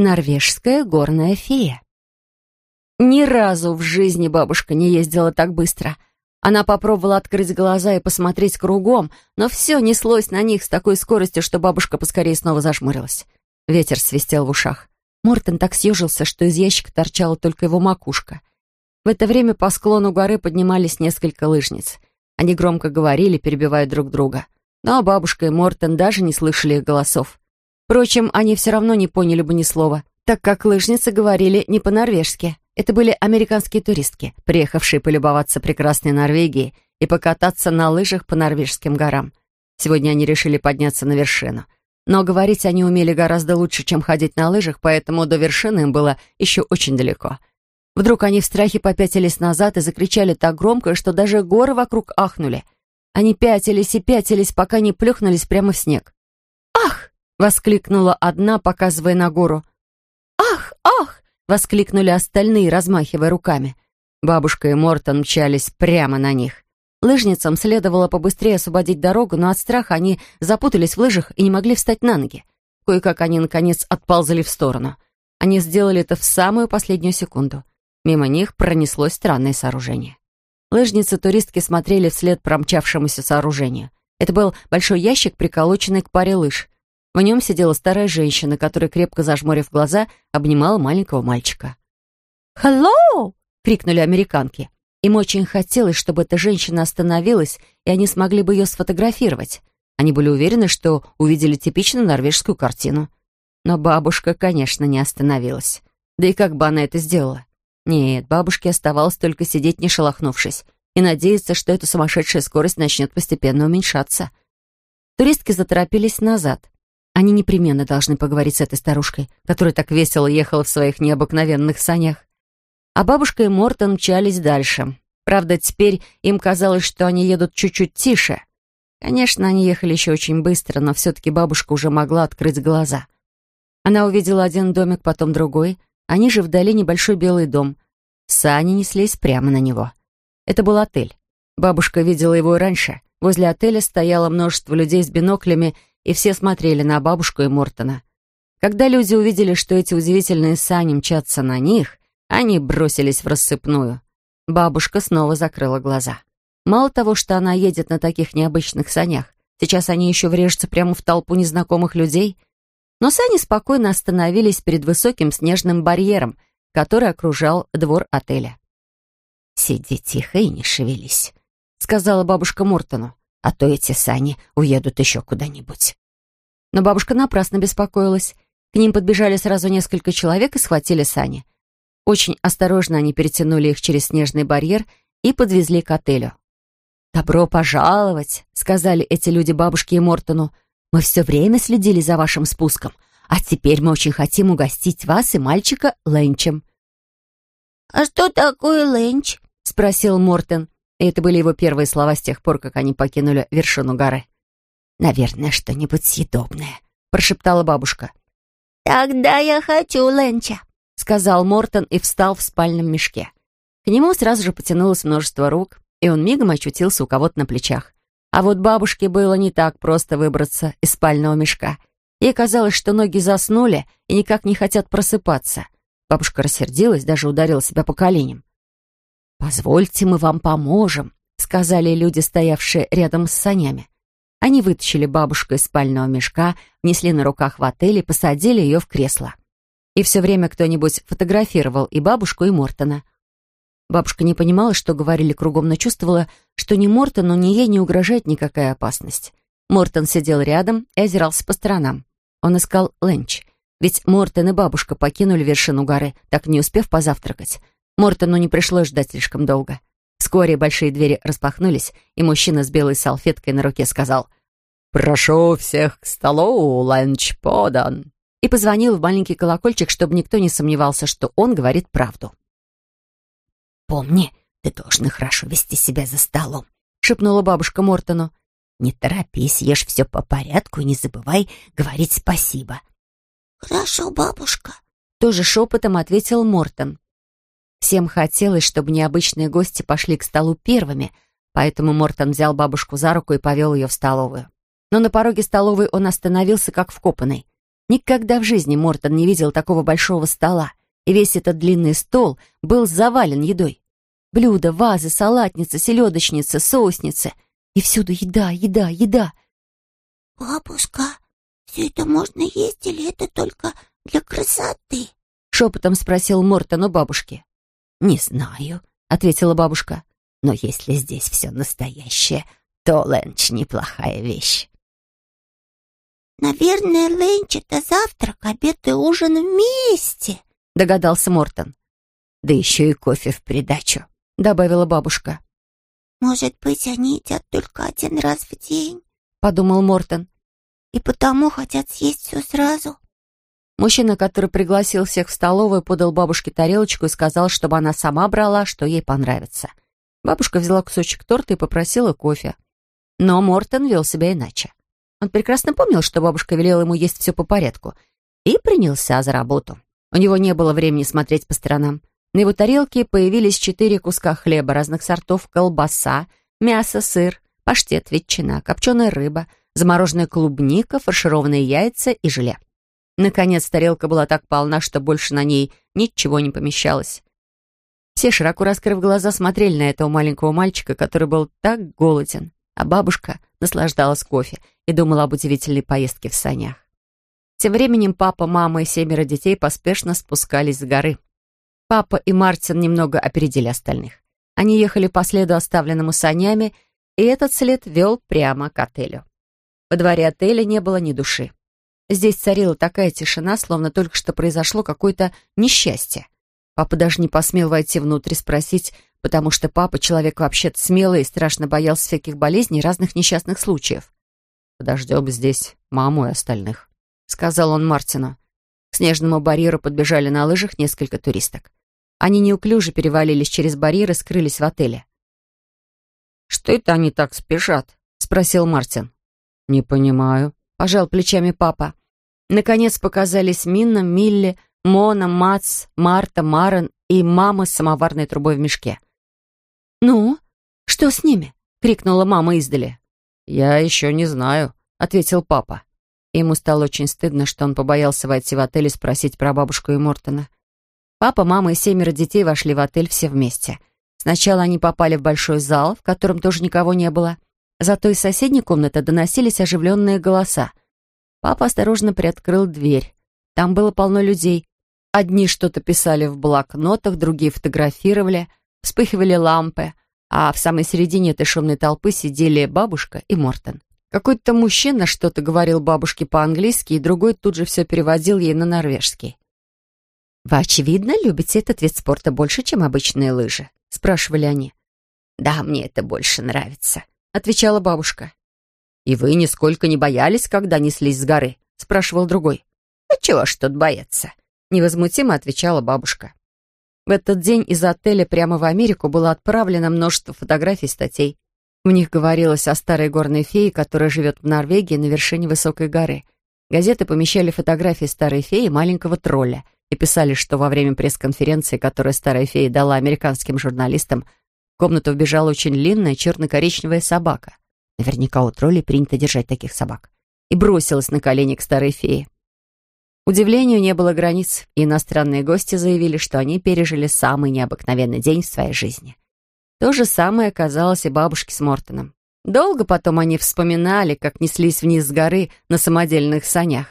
Норвежская горная фея. Ни разу в жизни бабушка не ездила так быстро. Она попробовала открыть глаза и посмотреть кругом, но все неслось на них с такой скоростью, что бабушка поскорее снова зажмурилась. Ветер свистел в ушах. Мортон так съежился, что из ящика торчала только его макушка. В это время по склону горы поднимались несколько лыжниц. Они громко говорили, перебивая друг друга. Но бабушка и Мортон даже не слышали их голосов. Впрочем, они все равно не поняли бы ни слова, так как лыжницы говорили не по-норвежски. Это были американские туристки, приехавшие полюбоваться прекрасной Норвегией и покататься на лыжах по норвежским горам. Сегодня они решили подняться на вершину. Но говорить они умели гораздо лучше, чем ходить на лыжах, поэтому до вершины им было еще очень далеко. Вдруг они в страхе попятились назад и закричали так громко, что даже горы вокруг ахнули. Они пятились и пятились, пока не плюхнулись прямо в снег. Воскликнула одна, показывая на гору. «Ах! Ах!» — воскликнули остальные, размахивая руками. Бабушка и Мортон мчались прямо на них. Лыжницам следовало побыстрее освободить дорогу, но от страха они запутались в лыжах и не могли встать на ноги. Кое-как они, наконец, отползали в сторону. Они сделали это в самую последнюю секунду. Мимо них пронеслось странное сооружение. Лыжницы-туристки смотрели вслед промчавшемуся сооружению. Это был большой ящик, приколоченный к паре лыж. В нем сидела старая женщина, которая, крепко зажмурив глаза, обнимала маленького мальчика. «Hello!» — крикнули американки. Им очень хотелось, чтобы эта женщина остановилась, и они смогли бы ее сфотографировать. Они были уверены, что увидели типичную норвежскую картину. Но бабушка, конечно, не остановилась. Да и как бы она это сделала? Нет, бабушке оставалось только сидеть, не шелохнувшись, и надеяться, что эта сумасшедшая скорость начнет постепенно уменьшаться. Туристки заторопились назад. Они непременно должны поговорить с этой старушкой, которая так весело ехала в своих необыкновенных санях. А бабушка и Мортон мчались дальше. Правда, теперь им казалось, что они едут чуть-чуть тише. Конечно, они ехали еще очень быстро, но все-таки бабушка уже могла открыть глаза. Она увидела один домик, потом другой, они же вдали небольшой белый дом. Сани неслись прямо на него. Это был отель. Бабушка видела его и раньше. Возле отеля стояло множество людей с биноклями, и все смотрели на бабушку и Мортона. Когда люди увидели, что эти удивительные сани мчатся на них, они бросились в рассыпную. Бабушка снова закрыла глаза. Мало того, что она едет на таких необычных санях, сейчас они еще врежутся прямо в толпу незнакомых людей. Но сани спокойно остановились перед высоким снежным барьером, который окружал двор отеля. «Сиди тихо и не шевелись», — сказала бабушка Мортону, «а то эти сани уедут еще куда-нибудь». Но бабушка напрасно беспокоилась. К ним подбежали сразу несколько человек и схватили сани. Очень осторожно они перетянули их через снежный барьер и подвезли к отелю. «Добро пожаловать», — сказали эти люди бабушке и Мортону. «Мы все время следили за вашим спуском, а теперь мы очень хотим угостить вас и мальчика ленчем». «А что такое ленч?» — спросил Мортон. Это были его первые слова с тех пор, как они покинули вершину горы. «Наверное, что-нибудь съедобное», — прошептала бабушка. «Тогда я хочу ленча», сказал Мортон и встал в спальном мешке. К нему сразу же потянулось множество рук, и он мигом очутился у кого-то на плечах. А вот бабушке было не так просто выбраться из спального мешка. Ей казалось, что ноги заснули и никак не хотят просыпаться. Бабушка рассердилась, даже ударила себя по коленям. «Позвольте, мы вам поможем», — сказали люди, стоявшие рядом с санями. Они вытащили бабушку из спального мешка, внесли на руках в отель и посадили ее в кресло. И все время кто-нибудь фотографировал и бабушку, и Мортона. Бабушка не понимала, что говорили кругом, но чувствовала, что ни Мортону, ни ей не угрожает никакая опасность. Мортон сидел рядом и озирался по сторонам. Он искал ленч. Ведь Мортон и бабушка покинули вершину горы, так не успев позавтракать. Мортону не пришлось ждать слишком долго. Вскоре большие двери распахнулись, и мужчина с белой салфеткой на руке сказал «Прошу всех к столу, ленч подан» и позвонил в маленький колокольчик, чтобы никто не сомневался, что он говорит правду. «Помни, ты должен хорошо вести себя за столом», — шепнула бабушка Мортону. «Не торопись, ешь все по порядку и не забывай говорить спасибо». «Хорошо, бабушка», — тоже шепотом ответил Мортон. Всем хотелось, чтобы необычные гости пошли к столу первыми, поэтому Мортон взял бабушку за руку и повел ее в столовую. Но на пороге столовой он остановился как вкопанный. Никогда в жизни Мортон не видел такого большого стола, и весь этот длинный стол был завален едой. Блюда, вазы, салатницы, селедочницы, соусницы. И всюду еда, еда, еда. «Бабушка, все это можно есть или это только для красоты?» Шепотом спросил Мортон у бабушки. «Не знаю», — ответила бабушка. «Но если здесь все настоящее, то ленч — неплохая вещь». «Наверное, ленч — это завтрак, обед и ужин вместе», — догадался Мортон. «Да еще и кофе в придачу», — добавила бабушка. «Может быть, они едят только один раз в день», — подумал Мортон. «И потому хотят съесть все сразу». Мужчина, который пригласил всех в столовую, подал бабушке тарелочку и сказал, чтобы она сама брала, что ей понравится. Бабушка взяла кусочек торта и попросила кофе. Но Мортон вел себя иначе. Он прекрасно помнил, что бабушка велела ему есть все по порядку, и принялся за работу. У него не было времени смотреть по сторонам. На его тарелке появились четыре куска хлеба разных сортов, колбаса, мясо, сыр, паштет, ветчина, копченая рыба, замороженная клубника, фаршированные яйца и желе. Наконец, тарелка была так полна, что больше на ней ничего не помещалось. Все, широко раскрыв глаза, смотрели на этого маленького мальчика, который был так голоден а бабушка наслаждалась кофе и думала об удивительной поездке в санях. Тем временем папа, мама и семеро детей поспешно спускались с горы. Папа и Мартин немного опередили остальных. Они ехали по следу, оставленному санями, и этот след вел прямо к отелю. Во дворе отеля не было ни души. Здесь царила такая тишина, словно только что произошло какое-то несчастье. Папа даже не посмел войти внутрь и спросить, потому что папа человек вообще-то смелый и страшно боялся всяких болезней и разных несчастных случаев. «Подождем здесь маму и остальных», — сказал он Мартину. К снежному барьеру подбежали на лыжах несколько туристок. Они неуклюже перевалились через барьер и скрылись в отеле. «Что это они так спешат?» — спросил Мартин. «Не понимаю», — пожал плечами папа. Наконец показались Минна, Милли, Мона, Мац, Марта, Марен и мама с самоварной трубой в мешке. «Ну, что с ними?» — крикнула мама издали. «Я еще не знаю», — ответил папа. Ему стало очень стыдно, что он побоялся войти в отель и спросить про бабушку и Мортона. Папа, мама и семеро детей вошли в отель все вместе. Сначала они попали в большой зал, в котором тоже никого не было. Зато из соседней комнаты доносились оживленные голоса. Папа осторожно приоткрыл дверь. Там было полно людей. Одни что-то писали в блокнотах, другие фотографировали — Вспыхивали лампы, а в самой середине этой шумной толпы сидели бабушка и Мортон. Какой-то мужчина что-то говорил бабушке по-английски, и другой тут же все переводил ей на норвежский. «Вы, очевидно, любите этот вид спорта больше, чем обычные лыжи?» — спрашивали они. «Да, мне это больше нравится», — отвечала бабушка. «И вы нисколько не боялись, когда неслись с горы?» — спрашивал другой. «А чего ж тут бояться?» — невозмутимо отвечала бабушка. В этот день из отеля прямо в Америку было отправлено множество фотографий и статей. В них говорилось о старой горной фее, которая живет в Норвегии на вершине высокой горы. Газеты помещали фотографии старой феи и маленького тролля и писали, что во время пресс-конференции, которую старая фея дала американским журналистам, в комнату вбежала очень длинная черно-коричневая собака. Наверняка у троллей принято держать таких собак. И бросилась на колени к старой фее. Удивлению не было границ, и иностранные гости заявили, что они пережили самый необыкновенный день в своей жизни. То же самое оказалось и бабушке с Мортоном. Долго потом они вспоминали, как неслись вниз с горы на самодельных санях.